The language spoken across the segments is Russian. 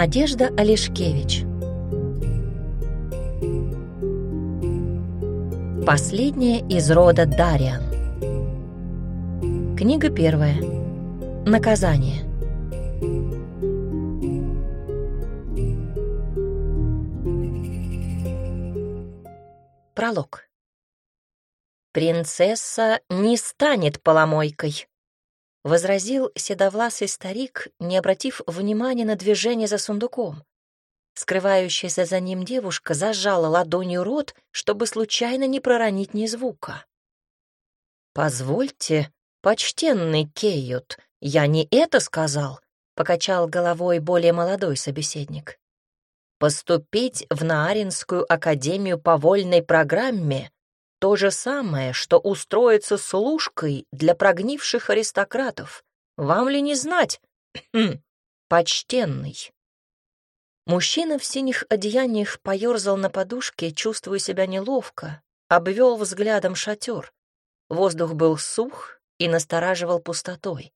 Надежда Олешкевич. Последняя из рода Дариан. Книга первая. Наказание. Пролог. «Принцесса не станет поломойкой», — возразил седовласый старик, не обратив внимания на движение за сундуком. Скрывающаяся за ним девушка зажала ладонью рот, чтобы случайно не проронить ни звука. «Позвольте, почтенный Кейют, я не это сказал», — покачал головой более молодой собеседник. «Поступить в Нааринскую академию по вольной программе — то же самое, что устроиться служкой для прогнивших аристократов. Вам ли не знать, почтенный?» Мужчина в синих одеяниях поерзал на подушке, чувствуя себя неловко, обвел взглядом шатер. Воздух был сух и настораживал пустотой.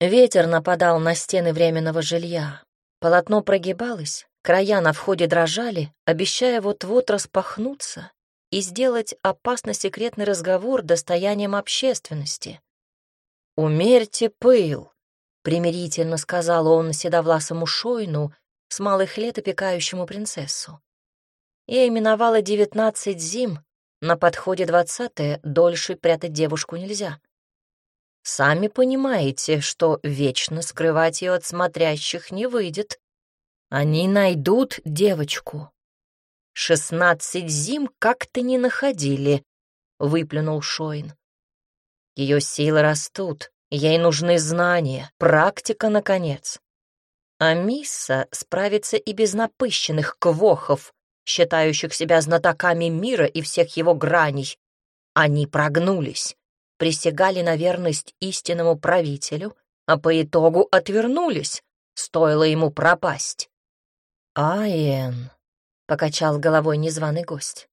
Ветер нападал на стены временного жилья. Полотно прогибалось, края на входе дрожали, обещая вот-вот распахнуться и сделать опасно секретный разговор достоянием общественности. «Умерьте пыл», — примирительно сказал он седовласому Шойну, с малых лет опекающему принцессу. Я именовала девятнадцать зим, на подходе двадцатое, дольше прятать девушку нельзя. Сами понимаете, что вечно скрывать ее от смотрящих не выйдет. Они найдут девочку. Шестнадцать зим как-то не находили, — выплюнул Шоин. Ее силы растут, ей нужны знания, практика, наконец. А Мисса справится и без напыщенных квохов, считающих себя знатоками мира и всех его граней. Они прогнулись, присягали на верность истинному правителю, а по итогу отвернулись, стоило ему пропасть. «Аен», — покачал головой незваный гость.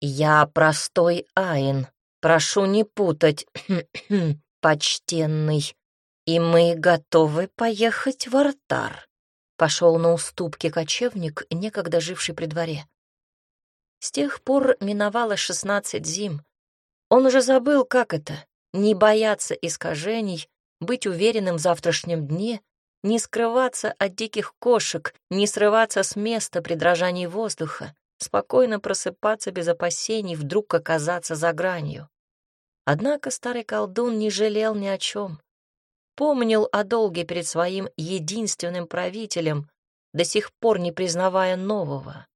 «Я простой Аен, прошу не путать, почтенный «И мы готовы поехать в Артар», — пошел на уступки кочевник, некогда живший при дворе. С тех пор миновало шестнадцать зим. Он уже забыл, как это — не бояться искажений, быть уверенным в завтрашнем дне, не скрываться от диких кошек, не срываться с места при дрожании воздуха, спокойно просыпаться без опасений, вдруг оказаться за гранью. Однако старый колдун не жалел ни о чем помнил о долге перед своим единственным правителем, до сих пор не признавая нового.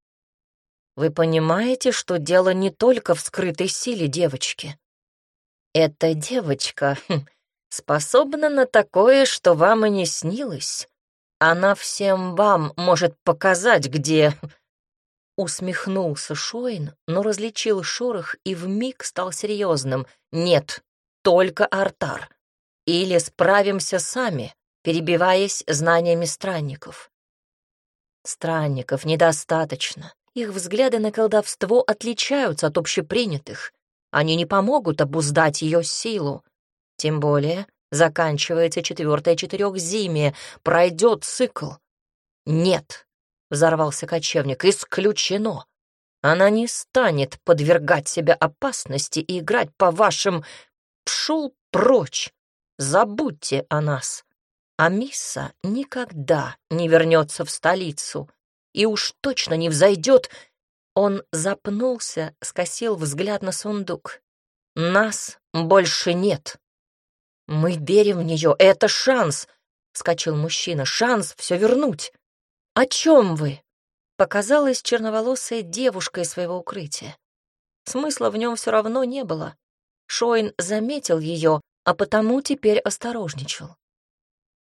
Вы понимаете, что дело не только в скрытой силе девочки. Эта девочка хм, способна на такое, что вам и не снилось. Она всем вам может показать, где...» Усмехнулся Шоин, но различил шорох и вмиг стал серьезным. «Нет, только Артар или справимся сами, перебиваясь знаниями странников. Странников недостаточно. Их взгляды на колдовство отличаются от общепринятых. Они не помогут обуздать ее силу. Тем более заканчивается четвертое четырехзимие, пройдет цикл. Нет, — взорвался кочевник, — исключено. Она не станет подвергать себя опасности и играть по вашим... Пшел прочь! Забудьте о нас. А Мисса никогда не вернется в столицу и уж точно не взойдет. Он запнулся, скосил взгляд на сундук. Нас больше нет. Мы верим в нее, это шанс, — вскочил мужчина, — шанс все вернуть. О чем вы? Показалась черноволосая девушка из своего укрытия. Смысла в нем все равно не было. Шоин заметил ее, а потому теперь осторожничал.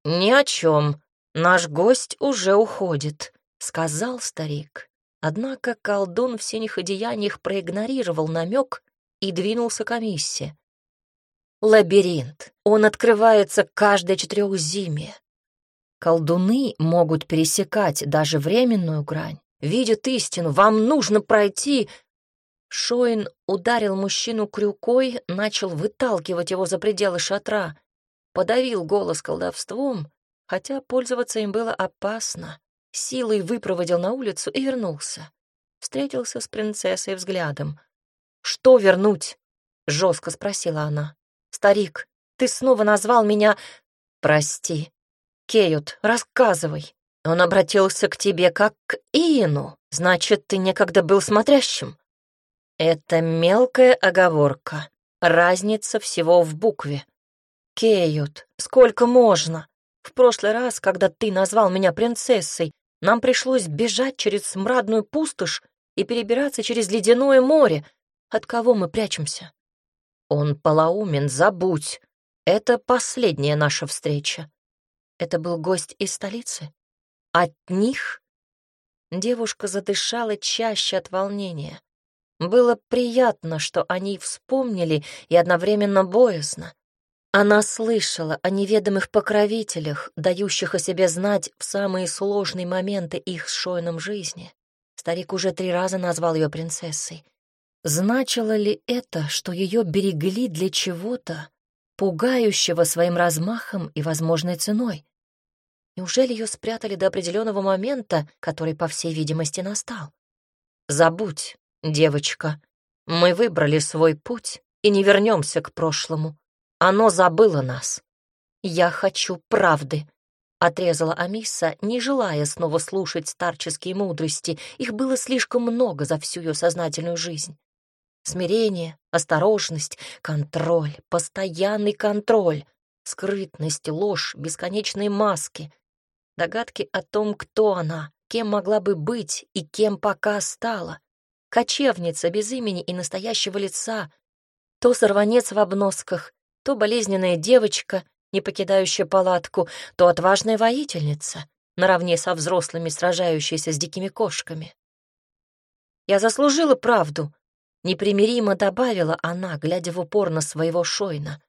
«Ни о чем. Наш гость уже уходит», — сказал старик. Однако колдун в синих одеяниях проигнорировал намек и двинулся к комиссии. «Лабиринт. Он открывается каждое четырехзимие. Колдуны могут пересекать даже временную грань. Видят истину. Вам нужно пройти Шоин ударил мужчину крюкой, начал выталкивать его за пределы шатра, подавил голос колдовством, хотя пользоваться им было опасно. силой выпроводил на улицу и вернулся. Встретился с принцессой взглядом. «Что вернуть?» — жестко спросила она. «Старик, ты снова назвал меня...» «Прости. Кеют, рассказывай. Он обратился к тебе как к Иину. Значит, ты некогда был смотрящим?» «Это мелкая оговорка. Разница всего в букве. Кеют, сколько можно? В прошлый раз, когда ты назвал меня принцессой, нам пришлось бежать через смрадную пустошь и перебираться через ледяное море. От кого мы прячемся? Он полоумен, забудь. Это последняя наша встреча. Это был гость из столицы? От них? Девушка задышала чаще от волнения. Было приятно, что они вспомнили, и одновременно боязно. Она слышала о неведомых покровителях, дающих о себе знать в самые сложные моменты их с Шойном жизни. Старик уже три раза назвал ее принцессой. Значило ли это, что ее берегли для чего-то, пугающего своим размахом и возможной ценой? Неужели ее спрятали до определенного момента, который, по всей видимости, настал? Забудь, девочка, мы выбрали свой путь и не вернемся к прошлому. Оно забыло нас. Я хочу правды, — отрезала Амиса, не желая снова слушать старческие мудрости. Их было слишком много за всю ее сознательную жизнь. Смирение, осторожность, контроль, постоянный контроль, скрытность, ложь, бесконечные маски, догадки о том, кто она, кем могла бы быть и кем пока стала. Кочевница без имени и настоящего лица, то сорванец в обносках, то болезненная девочка, не покидающая палатку, то отважная воительница, наравне со взрослыми, сражающаяся с дикими кошками. «Я заслужила правду», — непримиримо добавила она, глядя в упор на своего Шойна,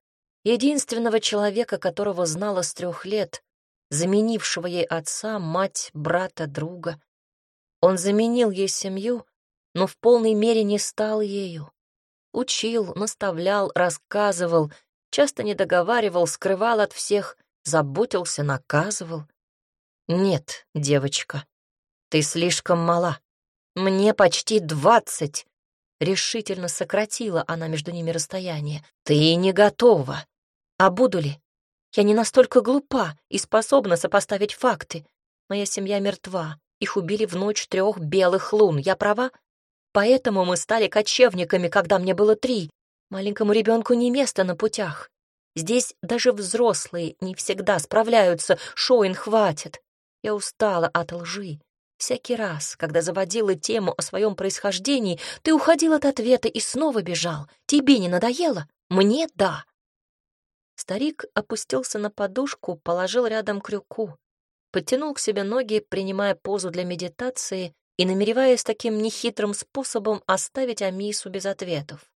единственного человека, которого знала с трех лет, заменившего ей отца, мать, брата, друга. Он заменил ей семью, но в полной мере не стал ею. Учил, наставлял, рассказывал — часто не договаривал, скрывал от всех, заботился, наказывал. Нет, девочка, ты слишком мала. Мне почти двадцать. Решительно сократила она между ними расстояние. Ты не готова. А буду ли? Я не настолько глупа и способна сопоставить факты. Моя семья мертва. Их убили в ночь трех белых лун. Я права? Поэтому мы стали кочевниками, когда мне было три. Маленькому ребенку не место на путях. Здесь даже взрослые не всегда справляются, Шоин хватит. Я устала от лжи. Всякий раз, когда заводила тему о своем происхождении, ты уходил от ответа и снова бежал. Тебе не надоело? Мне — да. Старик опустился на подушку, положил рядом крюку, подтянул к себе ноги, принимая позу для медитации и намереваясь таким нехитрым способом оставить Амису без ответов.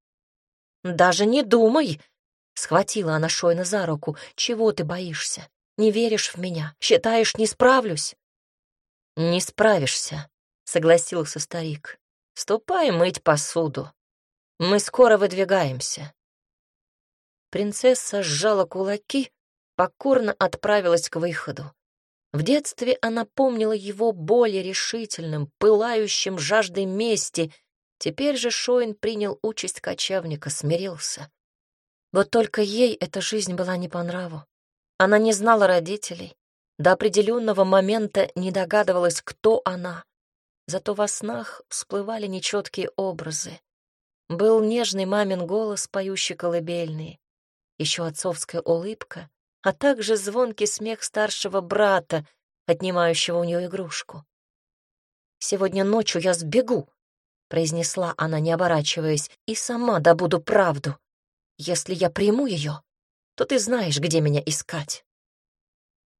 «Даже не думай!» — схватила она Шойна за руку. «Чего ты боишься? Не веришь в меня? Считаешь, не справлюсь?» «Не справишься», — согласился старик. «Ступай мыть посуду. Мы скоро выдвигаемся». Принцесса сжала кулаки, покорно отправилась к выходу. В детстве она помнила его более решительным, пылающим жаждой мести Теперь же Шоин принял участь кочевника, смирился. Вот только ей эта жизнь была не по нраву. Она не знала родителей, до определенного момента не догадывалась, кто она. Зато во снах всплывали нечеткие образы. Был нежный мамин голос, поющий колыбельные, еще отцовская улыбка, а также звонкий смех старшего брата, отнимающего у нее игрушку. «Сегодня ночью я сбегу», произнесла она, не оборачиваясь, и сама добуду правду. Если я приму ее, то ты знаешь, где меня искать.